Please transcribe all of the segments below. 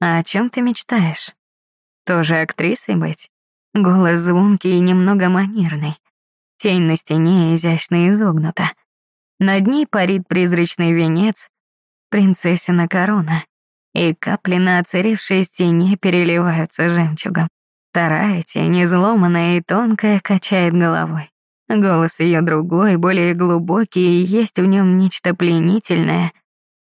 А о чем ты мечтаешь? Тоже актрисой быть? Голос звонкий и немного манерный. Тень на стене изящно изогнута. Над ней парит призрачный венец, принцессина корона, и капли на оцаревшей стене переливаются жемчугом. Вторая тень, изломанная и тонкая, качает головой. Голос ее другой, более глубокий, и есть в нем нечто пленительное,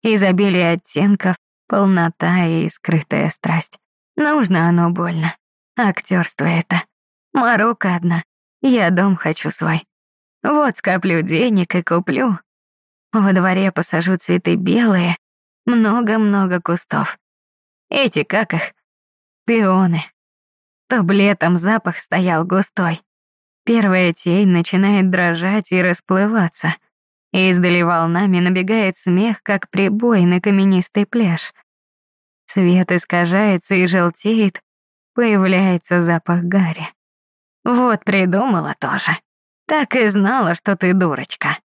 изобилие оттенков, полнота и скрытая страсть. Нужно оно больно. Актерство это. Морока одна. Я дом хочу свой. Вот скоплю денег и куплю. Во дворе посажу цветы белые, много-много кустов. Эти, как их? Пионы. Чтоб летом запах стоял густой. Первая тень начинает дрожать и расплываться. Издали волнами набегает смех, как прибой на каменистый пляж. Свет искажается и желтеет, появляется запах гари. Вот придумала тоже. Так и знала, что ты дурочка.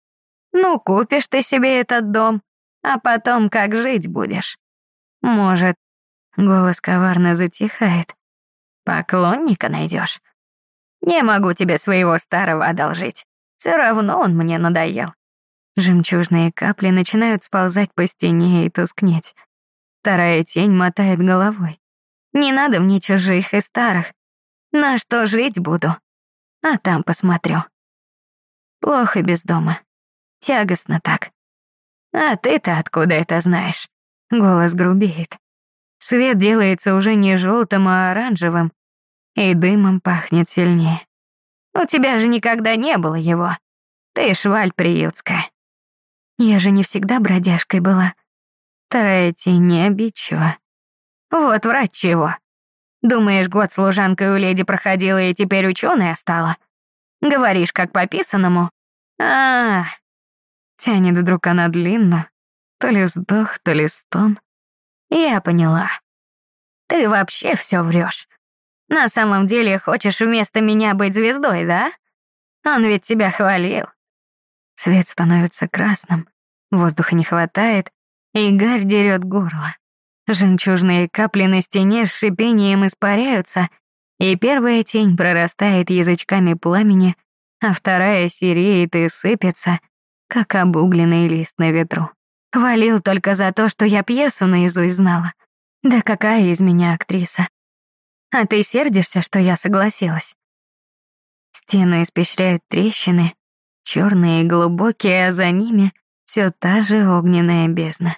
Ну, купишь ты себе этот дом, а потом как жить будешь? Может, голос коварно затихает. Поклонника найдешь? Не могу тебе своего старого одолжить. Все равно он мне надоел. Жемчужные капли начинают сползать по стене и тускнеть. Вторая тень мотает головой. Не надо мне чужих и старых. На что жить буду? А там посмотрю. Плохо без дома. Тягостно так. А ты-то откуда это знаешь? Голос грубеет. Свет делается уже не желтым, а оранжевым, и дымом пахнет сильнее. У тебя же никогда не было его. Ты шваль приютская. Я же не всегда бродяжкой была. Тень не обидчива. Вот врать чего. Думаешь, год служанкой у леди проходила и теперь ученая стала? Говоришь, как пописанному? А, Тянет вдруг она длинно, то ли вздох, то ли стон. Я поняла. Ты вообще все врешь. На самом деле хочешь вместо меня быть звездой, да? Он ведь тебя хвалил. Свет становится красным, воздуха не хватает, и гарь дерет горло. Жемчужные капли на стене с шипением испаряются, и первая тень прорастает язычками пламени, а вторая сереет и сыпется, как обугленный лист на ветру. Хвалил только за то, что я пьесу наизусть знала. Да какая из меня актриса? А ты сердишься, что я согласилась? Стену испещряют трещины, черные и глубокие, а за ними все та же огненная бездна.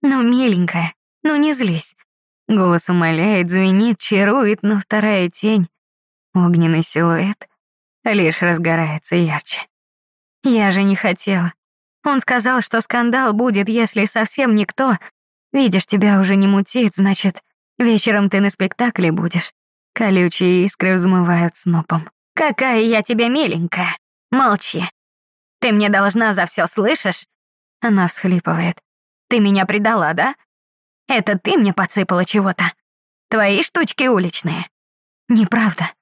Ну, миленькая, ну не злись. Голос умоляет, звенит, чарует, но вторая тень, огненный силуэт, лишь разгорается ярче. Я же не хотела. Он сказал, что скандал будет, если совсем никто. Видишь, тебя уже не мутит, значит, вечером ты на спектакле будешь. Колючие искры взмывают снопом. Какая я тебе миленькая. Молчи. Ты мне должна за все, слышишь? Она всхлипывает. Ты меня предала, да? Это ты мне подсыпала чего-то? Твои штучки уличные. Неправда.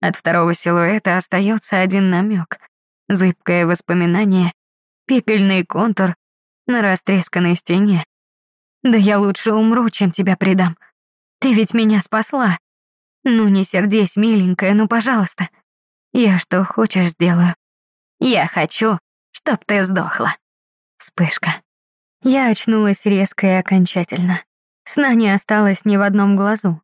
От второго силуэта остается один намек. Зыбкое воспоминание, пепельный контур на растресканной стене. Да я лучше умру, чем тебя предам. Ты ведь меня спасла. Ну не сердись, миленькая, ну пожалуйста. Я что хочешь сделаю. Я хочу, чтоб ты сдохла. Вспышка. Я очнулась резко и окончательно. Сна не осталось ни в одном глазу.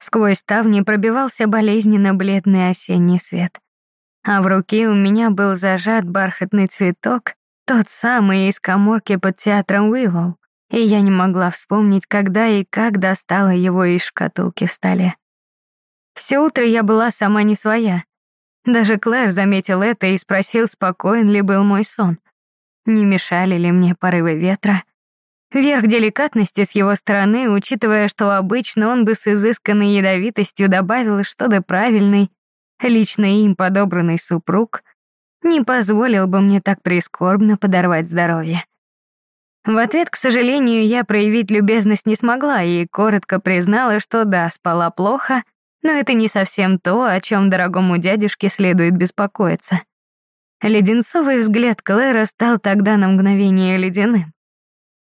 Сквозь ставни пробивался болезненно бледный осенний свет а в руке у меня был зажат бархатный цветок, тот самый из коморки под театром Уиллоу, и я не могла вспомнить, когда и как достала его из шкатулки в столе. Все утро я была сама не своя. Даже Клэр заметил это и спросил, спокоен ли был мой сон. Не мешали ли мне порывы ветра. Верх деликатности с его стороны, учитывая, что обычно он бы с изысканной ядовитостью добавил что-то правильный, лично им подобранный супруг, не позволил бы мне так прискорбно подорвать здоровье. В ответ, к сожалению, я проявить любезность не смогла и коротко признала, что да, спала плохо, но это не совсем то, о чем дорогому дядюшке следует беспокоиться. Леденцовый взгляд Клэра стал тогда на мгновение ледяным.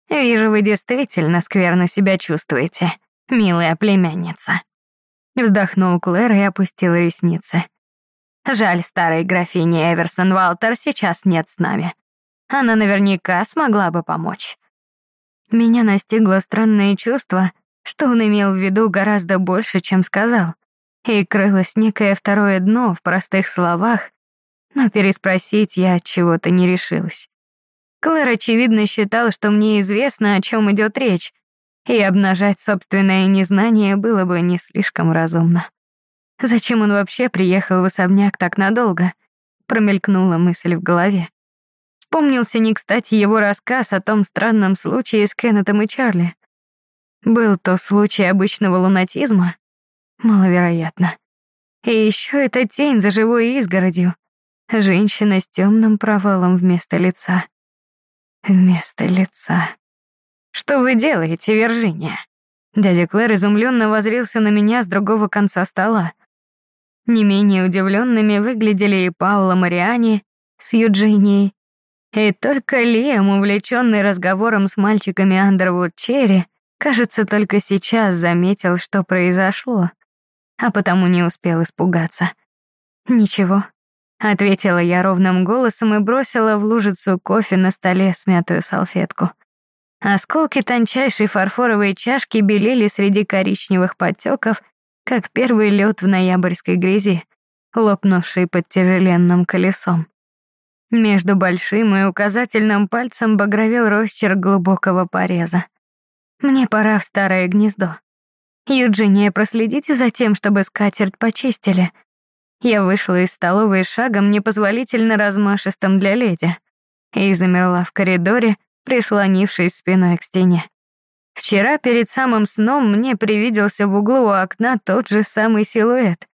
«Вижу, вы действительно скверно себя чувствуете. милая племянница. Вздохнул Клэр и опустил ресницы. Жаль, старой графини Эверсон Валтер сейчас нет с нами. Она наверняка смогла бы помочь. Меня настигло странное чувство, что он имел в виду гораздо больше, чем сказал. И крылось некое второе дно в простых словах, но переспросить я от чего-то не решилась. Клэр, очевидно, считал, что мне известно, о чем идет речь, и обнажать собственное незнание было бы не слишком разумно. Зачем он вообще приехал в особняк так надолго? Промелькнула мысль в голове. Вспомнился не кстати его рассказ о том странном случае с Кеннетом и Чарли. Был то случай обычного лунатизма? Маловероятно. И еще эта тень за живой изгородью. Женщина с темным провалом вместо лица. Вместо лица. «Что вы делаете, Виржиния?» Дядя Клэр изумленно возрился на меня с другого конца стола. Не менее удивленными выглядели и Паула Мариани с Юджинией, и только Лиам, увлеченный разговором с мальчиками Андервуд Черри, кажется, только сейчас заметил, что произошло, а потому не успел испугаться. «Ничего», — ответила я ровным голосом и бросила в лужицу кофе на столе смятую салфетку. Осколки тончайшей фарфоровой чашки белели среди коричневых подтеков, как первый лед в ноябрьской грязи, лопнувший под тяжеленным колесом. Между большим и указательным пальцем багровел росчерк глубокого пореза. Мне пора в старое гнездо. Юджиния, проследите за тем, чтобы скатерть почистили. Я вышла из столовой шагом, непозволительно размашистым для леди, и замерла в коридоре, прислонившись спиной к стене. Вчера перед самым сном мне привиделся в углу у окна тот же самый силуэт.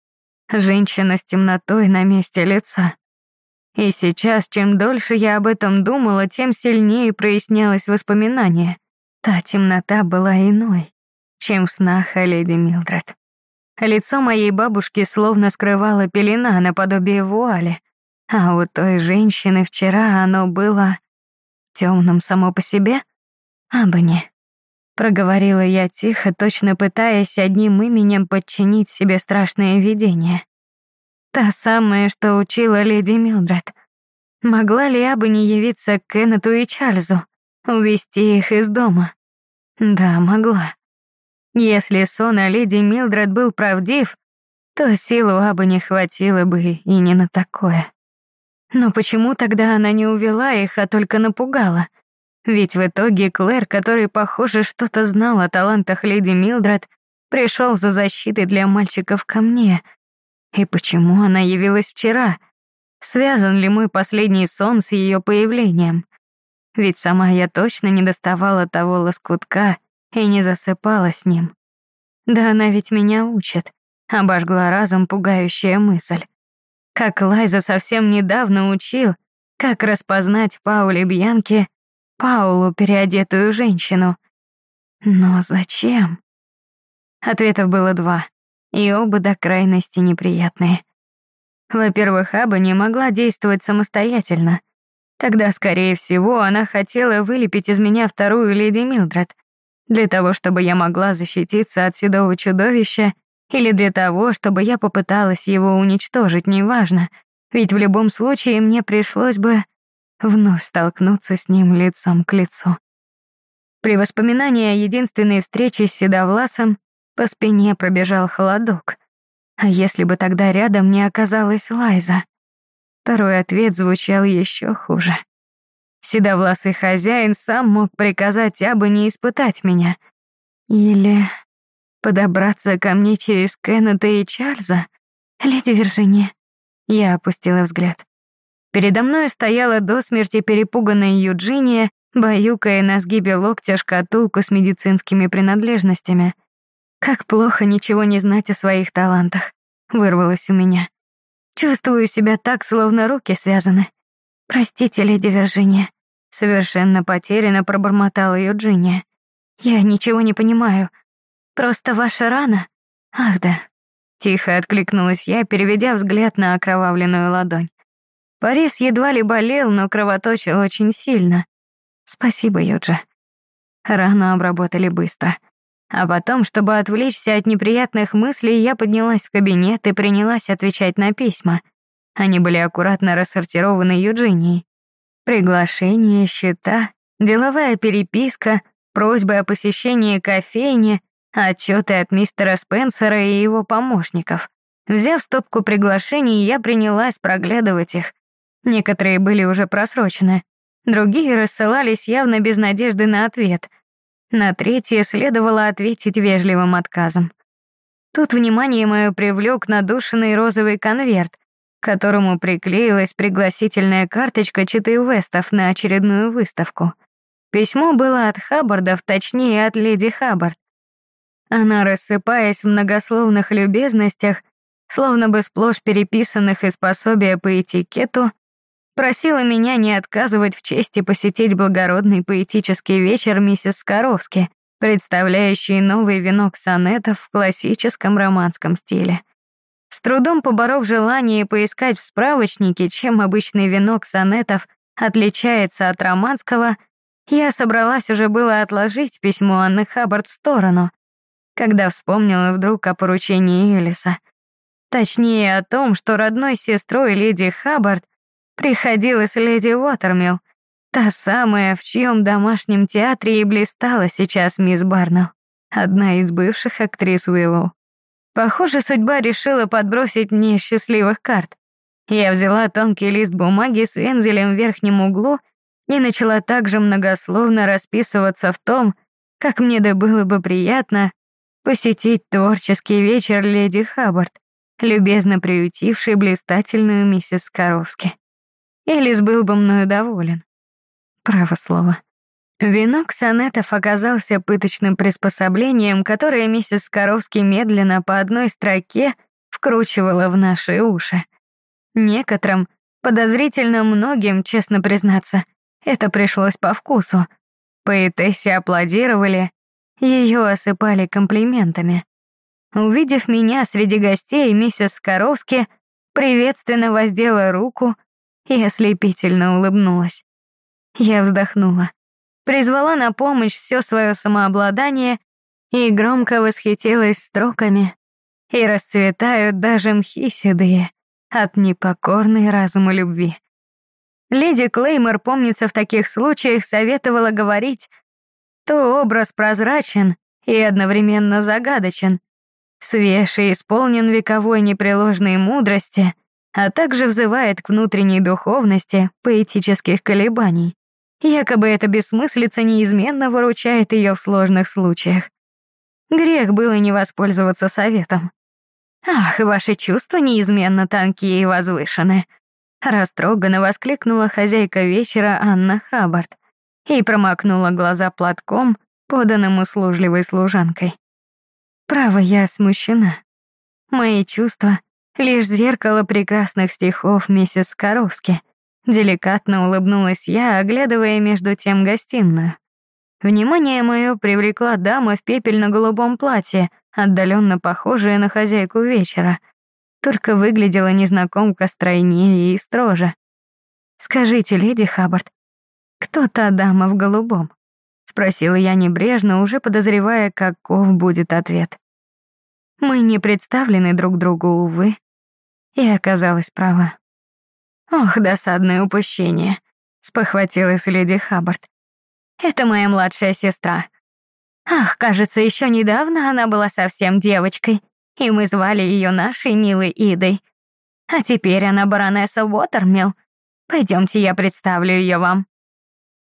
Женщина с темнотой на месте лица. И сейчас, чем дольше я об этом думала, тем сильнее прояснялось воспоминание. Та темнота была иной, чем в снах о леди Милдред. Лицо моей бабушки словно скрывала пелена наподобие вуали, а у той женщины вчера оно было темным само по себе? А не. Проговорила я тихо, точно пытаясь одним именем подчинить себе страшное видение. Та самая, что учила леди Милдред. Могла ли я бы не явиться к Кеннету и Чарльзу, увести их из дома? Да, могла. Если сон о леди Милдред был правдив, то силу Абы не хватило бы и не на такое. Но почему тогда она не увела их, а только напугала? Ведь в итоге Клэр, который, похоже, что-то знал о талантах леди Милдред, пришел за защитой для мальчиков ко мне. И почему она явилась вчера? Связан ли мой последний сон с ее появлением? Ведь сама я точно не доставала того лоскутка и не засыпала с ним. Да она ведь меня учит, обожгла разом пугающая мысль как Лайза совсем недавно учил, как распознать Пауле Бьянке Паулу, переодетую женщину. Но зачем? Ответов было два, и оба до крайности неприятные. Во-первых, Аба не могла действовать самостоятельно. Тогда, скорее всего, она хотела вылепить из меня вторую леди Милдред, для того, чтобы я могла защититься от седого чудовища или для того, чтобы я попыталась его уничтожить, неважно. Ведь в любом случае мне пришлось бы вновь столкнуться с ним лицом к лицу. При воспоминании о единственной встрече с Седовласом по спине пробежал холодок. А если бы тогда рядом не оказалась Лайза? Второй ответ звучал еще хуже. Седовласый хозяин сам мог приказать Абы не испытать меня. Или Подобраться ко мне через Кеннета и Чарльза? Леди Виржиния. Я опустила взгляд. Передо мной стояла до смерти перепуганная Юджиния, баюкая на сгибе локтя шкатулку с медицинскими принадлежностями. Как плохо ничего не знать о своих талантах, вырвалось у меня. Чувствую себя так, словно руки связаны. Простите, леди Виржиния. Совершенно потерянно пробормотала Юджиния. Я ничего не понимаю. Просто ваша рана? Ах да. Тихо откликнулась я, переведя взгляд на окровавленную ладонь. Порез едва ли болел, но кровоточил очень сильно. Спасибо, Юджа. Рану обработали быстро. А потом, чтобы отвлечься от неприятных мыслей, я поднялась в кабинет и принялась отвечать на письма. Они были аккуратно рассортированы Юджинией. Приглашения, счета, деловая переписка, просьбы о посещении кофейни, отчеты от мистера Спенсера и его помощников. Взяв стопку приглашений, я принялась проглядывать их. Некоторые были уже просрочены, другие рассылались явно без надежды на ответ. На третье следовало ответить вежливым отказом. Тут внимание мое привлек надушенный розовый конверт, которому приклеилась пригласительная карточка Читы Уэстов на очередную выставку. Письмо было от Хаббардов, точнее, от леди Хаббард. Она, рассыпаясь в многословных любезностях, словно бы сплошь переписанных из пособия по этикету, просила меня не отказывать в чести посетить благородный поэтический вечер миссис Скоровски, представляющий новый венок сонетов в классическом романском стиле. С трудом поборов желание поискать в справочнике, чем обычный венок сонетов отличается от романского, я собралась уже было отложить письмо Анны Хаббард в сторону, когда вспомнила вдруг о поручении Элиса. Точнее, о том, что родной сестрой леди Хаббард приходилась леди Уотермилл, та самая, в чьем домашнем театре и блистала сейчас мисс Барнелл, одна из бывших актрис Уиллоу. Похоже, судьба решила подбросить мне счастливых карт. Я взяла тонкий лист бумаги с вензелем в верхнем углу и начала также многословно расписываться в том, как мне да было бы приятно посетить творческий вечер леди Хаббард, любезно приютившей блистательную миссис Скоровски. Элис был бы мною доволен. Право слово. Венок сонетов оказался пыточным приспособлением, которое миссис Скоровский медленно по одной строке вкручивала в наши уши. Некоторым, подозрительно многим, честно признаться, это пришлось по вкусу. Поэтессе аплодировали, ее осыпали комплиментами. Увидев меня среди гостей, миссис Скоровски приветственно воздела руку и ослепительно улыбнулась. Я вздохнула призвала на помощь все свое самообладание и громко восхитилась строками. И расцветают даже мхи седые от непокорной разума любви. Леди Клеймор, помнится, в таких случаях советовала говорить, то образ прозрачен и одновременно загадочен, свеж и исполнен вековой непреложной мудрости, а также взывает к внутренней духовности поэтических колебаний. Якобы эта бессмыслица неизменно выручает ее в сложных случаях. Грех было не воспользоваться советом. «Ах, ваши чувства неизменно тонкие и возвышены», растроганно воскликнула хозяйка вечера Анна Хаббард и промокнула глаза платком, поданным услужливой служанкой. Право, я смущена. Мои чувства — лишь зеркало прекрасных стихов миссис Скоровски, Деликатно улыбнулась я, оглядывая между тем гостиную. Внимание мое привлекла дама в пепельно-голубом платье, отдаленно похожая на хозяйку вечера. Только выглядела незнакомка стройнее и строже. «Скажите, леди Хаббард, кто та дама в голубом?» Спросила я небрежно, уже подозревая, каков будет ответ. Мы не представлены друг другу, увы. И оказалась права. «Ох, досадное упущение», — спохватилась леди Хаббард. «Это моя младшая сестра. Ах, кажется, еще недавно она была совсем девочкой, и мы звали ее нашей милой Идой. А теперь она баронесса Уотермилл. Пойдемте, я представлю ее вам».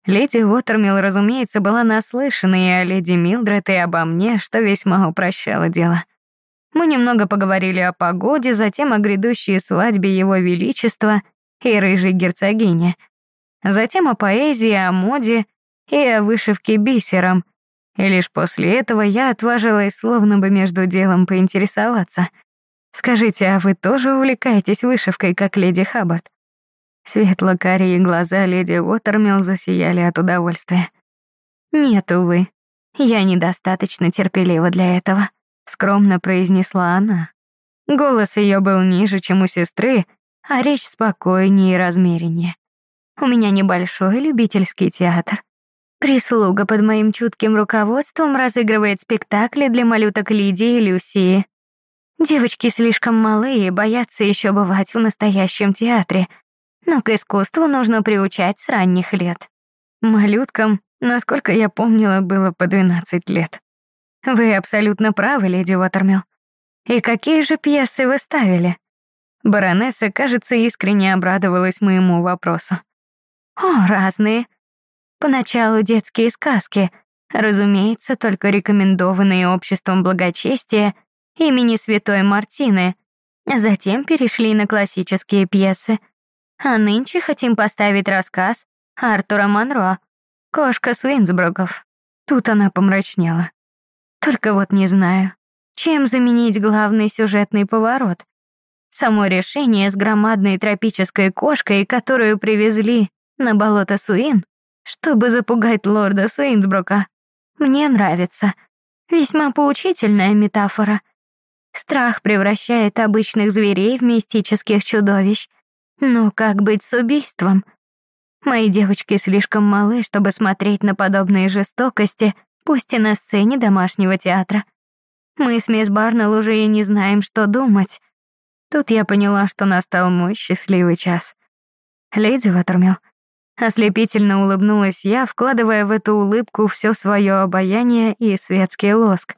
Леди Уотермилл, разумеется, была наслышана и о леди Милдред, и обо мне, что весьма упрощало дело. Мы немного поговорили о погоде, затем о грядущей свадьбе Его Величества — и рыжей герцогине. Затем о поэзии, о моде и о вышивке бисером. И лишь после этого я отважилась словно бы между делом поинтересоваться. «Скажите, а вы тоже увлекаетесь вышивкой, как леди Хаббард?» Светло-карие глаза леди Уотермилл засияли от удовольствия. «Нет, увы, я недостаточно терпелива для этого», — скромно произнесла она. Голос ее был ниже, чем у сестры, а речь спокойнее и размереннее. У меня небольшой любительский театр. Прислуга под моим чутким руководством разыгрывает спектакли для малюток Лидии и Люсии. Девочки слишком малые боятся еще бывать в настоящем театре, но к искусству нужно приучать с ранних лет. Малюткам, насколько я помнила, было по 12 лет. Вы абсолютно правы, леди Уотермилл. И какие же пьесы вы ставили? Баронесса, кажется, искренне обрадовалась моему вопросу. О, разные. Поначалу детские сказки, разумеется, только рекомендованные обществом благочестия имени Святой Мартины. Затем перешли на классические пьесы. А нынче хотим поставить рассказ Артура Монро «Кошка Суинсбруков». Тут она помрачнела. Только вот не знаю, чем заменить главный сюжетный поворот. Само решение с громадной тропической кошкой, которую привезли на болото Суин, чтобы запугать лорда Суинсбрука, мне нравится. Весьма поучительная метафора. Страх превращает обычных зверей в мистических чудовищ. Но как быть с убийством? Мои девочки слишком малы, чтобы смотреть на подобные жестокости, пусть и на сцене домашнего театра. Мы с мисс Барнелл уже и не знаем, что думать. Тут я поняла, что настал мой счастливый час. Леди Ватермилл, ослепительно улыбнулась я, вкладывая в эту улыбку все свое обаяние и светский лоск.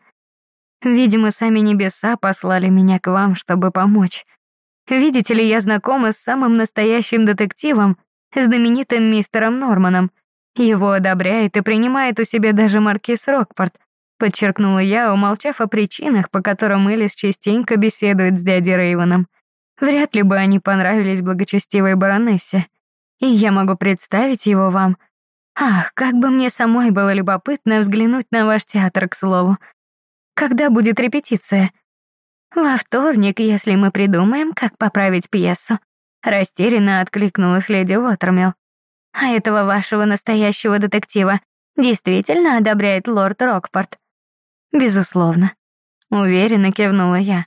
Видимо, сами небеса послали меня к вам, чтобы помочь. Видите ли, я знакома с самым настоящим детективом, знаменитым мистером Норманом. Его одобряет и принимает у себя даже маркиз Рокпорт, подчеркнула я, умолчав о причинах, по которым Элис частенько беседует с дядей Рейвоном. Вряд ли бы они понравились благочестивой баронессе. И я могу представить его вам. Ах, как бы мне самой было любопытно взглянуть на ваш театр, к слову. Когда будет репетиция? Во вторник, если мы придумаем, как поправить пьесу. Растерянно откликнулась леди Уотермилл. А этого вашего настоящего детектива действительно одобряет лорд Рокпорт? Безусловно. Уверенно кивнула я.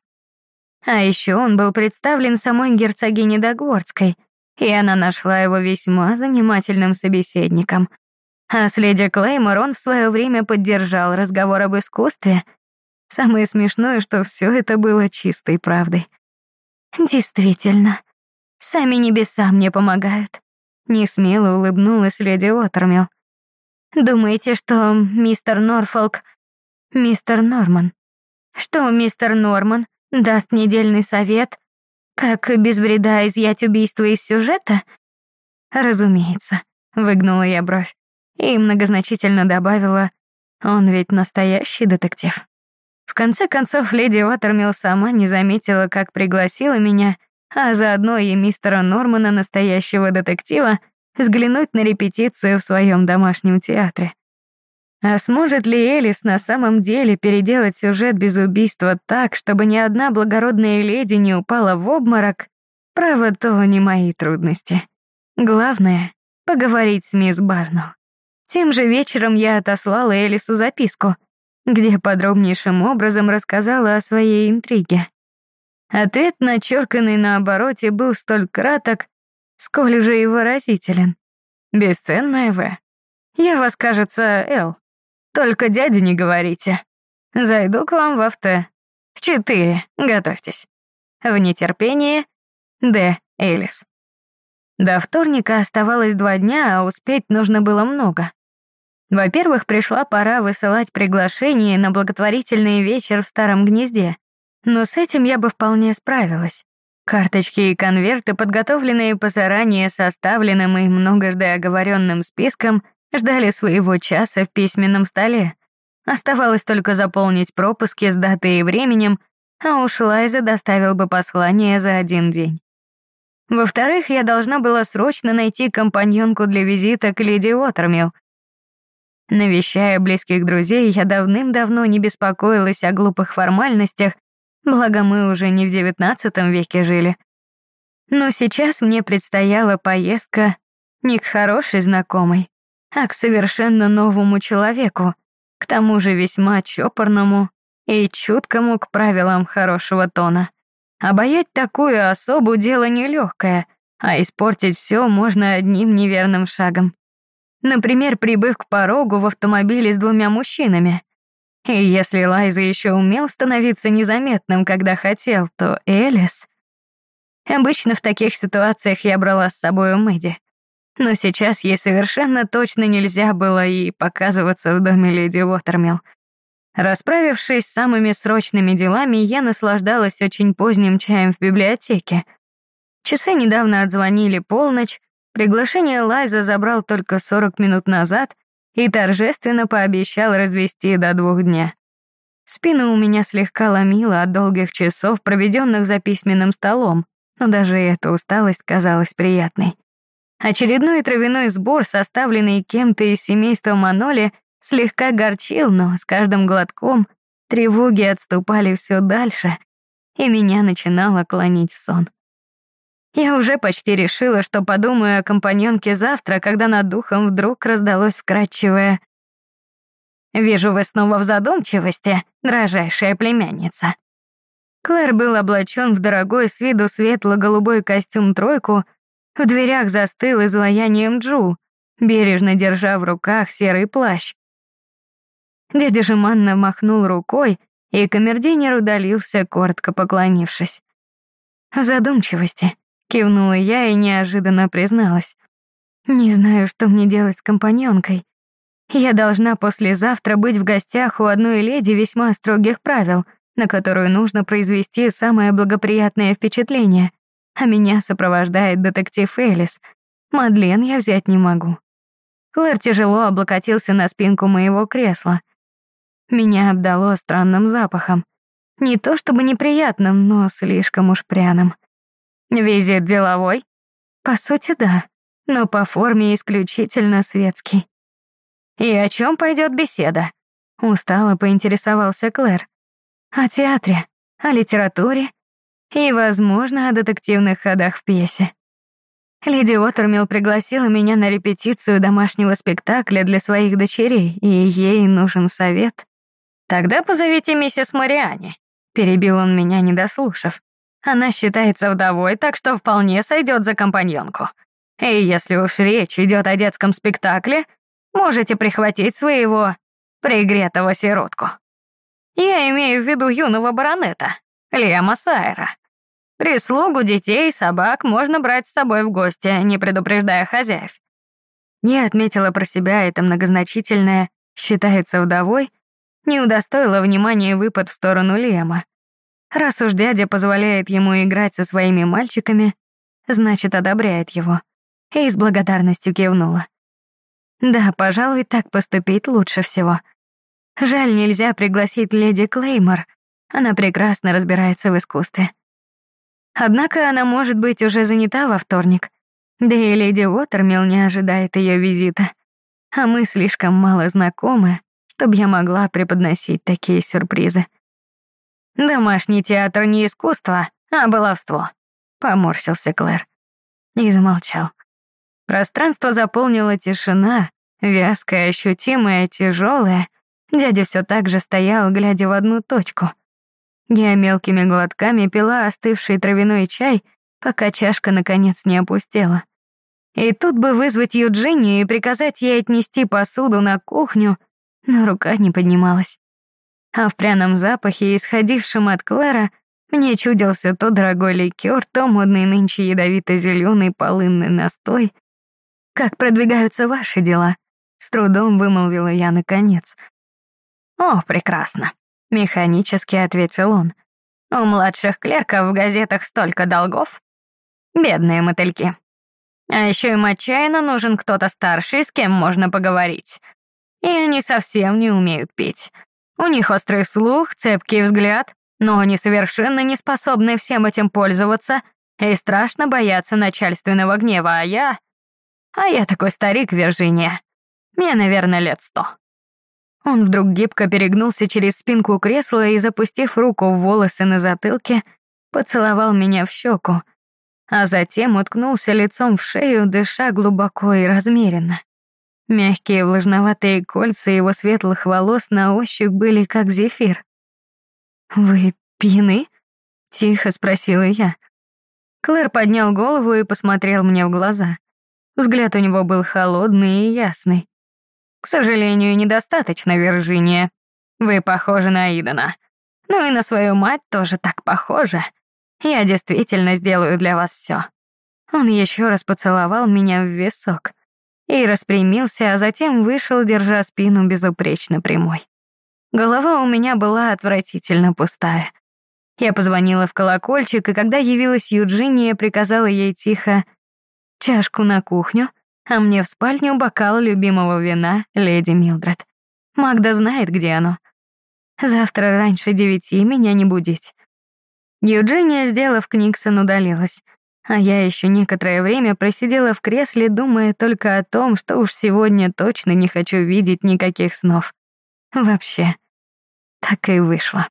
А еще он был представлен самой герцогине Дагвордской, и она нашла его весьма занимательным собеседником. А с леди Клеймор он в свое время поддержал разговор об искусстве. Самое смешное, что все это было чистой правдой. Действительно, сами небеса мне помогают. Несмело улыбнулась леди Уотермилл. Думаете, что мистер Норфолк Мистер Норман. Что мистер Норман даст недельный совет, как без вреда изъять убийство из сюжета? Разумеется, выгнула я бровь и многозначительно добавила, он ведь настоящий детектив. В конце концов, леди Уотермилл сама не заметила, как пригласила меня, а заодно и мистера Нормана, настоящего детектива, взглянуть на репетицию в своем домашнем театре. А сможет ли Элис на самом деле переделать сюжет без убийства так, чтобы ни одна благородная леди не упала в обморок? Право, то не мои трудности. Главное — поговорить с мисс Барнелл. Тем же вечером я отослала Элису записку, где подробнейшим образом рассказала о своей интриге. Ответ, начерканный на обороте, был столь краток, сколь же и выразителен. Бесценная В. Я вас, кажется, Эл. Только дяде не говорите. Зайду к вам в авто. В четыре. Готовьтесь. В нетерпении. Д. Элис. До вторника оставалось два дня, а успеть нужно было много. Во-первых, пришла пора высылать приглашение на благотворительный вечер в старом гнезде. Но с этим я бы вполне справилась. Карточки и конверты, подготовленные по заранее составленным и многожды оговоренным спискам, ждали своего часа в письменном столе. Оставалось только заполнить пропуски с датой и временем, а уж Лайза доставил бы послание за один день. Во-вторых, я должна была срочно найти компаньонку для визита к леди Уотермилл. Навещая близких друзей, я давным-давно не беспокоилась о глупых формальностях, благо мы уже не в девятнадцатом веке жили. Но сейчас мне предстояла поездка не к хорошей знакомой, а к совершенно новому человеку, к тому же весьма чопорному и чуткому к правилам хорошего тона. Обаять такую особу дело нелегкое, а испортить все можно одним неверным шагом. Например, прибыв к порогу в автомобиле с двумя мужчинами. И если Лайза еще умел становиться незаметным, когда хотел, то Элис... Обычно в таких ситуациях я брала с собой Мэдди. Но сейчас ей совершенно точно нельзя было и показываться в доме леди Уотермилл. Расправившись с самыми срочными делами, я наслаждалась очень поздним чаем в библиотеке. Часы недавно отзвонили полночь, приглашение Лайза забрал только 40 минут назад и торжественно пообещал развести до двух дня. Спину у меня слегка ломило от долгих часов, проведенных за письменным столом, но даже эта усталость казалась приятной. Очередной травяной сбор, составленный кем-то из семейства Маноли, слегка горчил, но с каждым глотком тревоги отступали все дальше, и меня начинало клонить в сон. Я уже почти решила, что подумаю о компаньонке завтра, когда над духом вдруг раздалось вкрадчивое «Вижу, вы снова в задумчивости, дрожайшая племянница». Клэр был облачен в дорогой с виду светло-голубой костюм-тройку, в дверях застыл изваянием Джул, бережно держа в руках серый плащ. Дядя жеманно махнул рукой, и камердинер удалился, коротко поклонившись. В задумчивости кивнула я и неожиданно призналась. Не знаю, что мне делать с компаньонкой. Я должна послезавтра быть в гостях у одной леди весьма строгих правил, на которую нужно произвести самое благоприятное впечатление, а меня сопровождает детектив Элис. Мадлен я взять не могу. Клэр тяжело облокотился на спинку моего кресла. Меня обдало странным запахом. Не то чтобы неприятным, но слишком уж пряным. Визит деловой? По сути, да, но по форме исключительно светский. И о чем пойдет беседа? Устало поинтересовался Клэр. О театре, о литературе и, возможно, о детективных ходах в пьесе. Леди Уотермилл пригласила меня на репетицию домашнего спектакля для своих дочерей, и ей нужен совет. «Тогда позовите миссис Мариани», — перебил он меня, не дослушав. «Она считается вдовой, так что вполне сойдет за компаньонку. И если уж речь идет о детском спектакле, можете прихватить своего пригретого сиротку. Я имею в виду юного баронета, Лема Сайра. Прислугу, детей, собак можно брать с собой в гости, не предупреждая хозяев». Я отметила про себя это многозначительное «считается вдовой», не удостоила внимания выпад в сторону Лема. Раз уж дядя позволяет ему играть со своими мальчиками, значит, одобряет его. И с благодарностью кивнула. Да, пожалуй, так поступить лучше всего. Жаль, нельзя пригласить леди Клеймор. Она прекрасно разбирается в искусстве. Однако она может быть уже занята во вторник. Да и леди Уотермилл не ожидает ее визита. А мы слишком мало знакомы, чтобы я могла преподносить такие сюрпризы. «Домашний театр не искусство, а баловство», — поморщился Клэр. И замолчал. Пространство заполнила тишина, вязкая, ощутимая, тяжелая. Дядя все так же стоял, глядя в одну точку. Я мелкими глотками пила остывший травяной чай, пока чашка наконец не опустела. И тут бы вызвать Юджинию и приказать ей отнести посуду на кухню — но рука не поднималась. А в пряном запахе, исходившем от Клэра, мне чудился то дорогой ликер, то модный нынче ядовито-зеленый полынный настой. «Как продвигаются ваши дела?» — с трудом вымолвила я наконец. «О, прекрасно», — механически ответил он. «У младших клерков в газетах столько долгов. Бедные мотыльки. А еще им отчаянно нужен кто-то старший, с кем можно поговорить и они совсем не умеют петь. У них острый слух, цепкий взгляд, но они совершенно не способны всем этим пользоваться и страшно боятся начальственного гнева, а я... А я такой старик, Виржиния. Мне, наверное, лет сто. Он вдруг гибко перегнулся через спинку кресла и, запустив руку в волосы на затылке, поцеловал меня в щеку, а затем уткнулся лицом в шею, дыша глубоко и размеренно. Мягкие влажноватые кольца его светлых волос на ощупь были как зефир. «Вы пьяны?» — тихо спросила я. Клэр поднял голову и посмотрел мне в глаза. Взгляд у него был холодный и ясный. «К сожалению, недостаточно, Виржиния. Вы похожи на Идана. Ну и на свою мать тоже так похожа. Я действительно сделаю для вас все. Он еще раз поцеловал меня в висок и распрямился, а затем вышел, держа спину безупречно прямой. Голова у меня была отвратительно пустая. Я позвонила в колокольчик, и когда явилась Юджиния, приказала ей тихо чашку на кухню, а мне в спальню бокал любимого вина леди Милдред. Магда знает, где оно. Завтра раньше девяти меня не будить. Юджиния, сделав Книксон, удалилась. А я еще некоторое время просидела в кресле, думая только о том, что уж сегодня точно не хочу видеть никаких снов. Вообще, так и вышло.